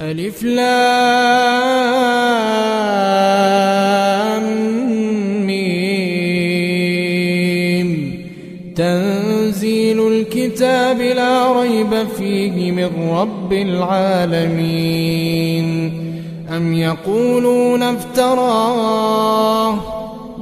ألف لام ميم. تنزيل الكتاب لا ريب فيه من رب العالمين. أم يقولون افتراه؟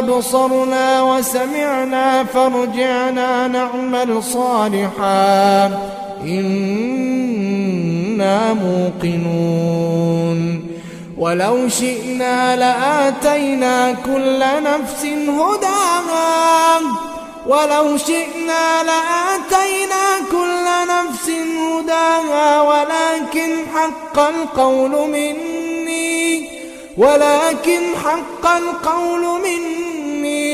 وأبصرنا وسمعنا فارجعنا نعمل صالحا. إنا موقنون. ولو شئنا لآتينا كل نفس هداها. ولو شئنا لآتينا كل نفس هداها. ولكن حق القول مني. ولكن حق القول مني.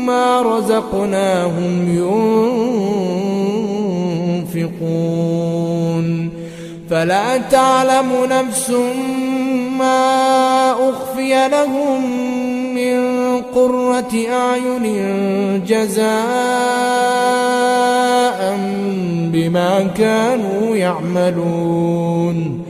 مما رزقناهم ينفقون فلا تعلم نفس ما أخفي لهم من قرة أعين جزاء بما كانوا يعملون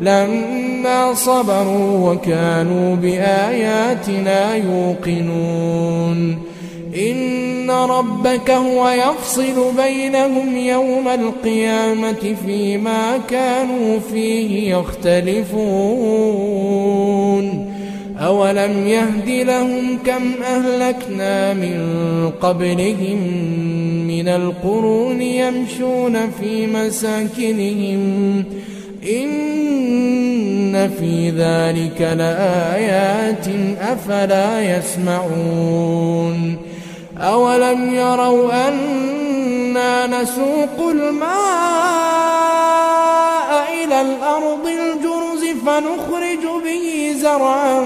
لما صبروا وكانوا بآياتنا يوقنون. إن ربك هو يفصل بينهم يوم القيامة فيما كانوا فيه يختلفون. أولم يهد لهم كم أهلكنا من قبلهم من القرون يمشون في مساكنهم ۖ إن في ذلك لآيات أفلا يسمعون أولم يروا أنا نسوق الماء إلى الأرض الجرز فنخرج به زرعا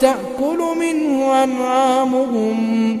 تأكل منه أنعامهم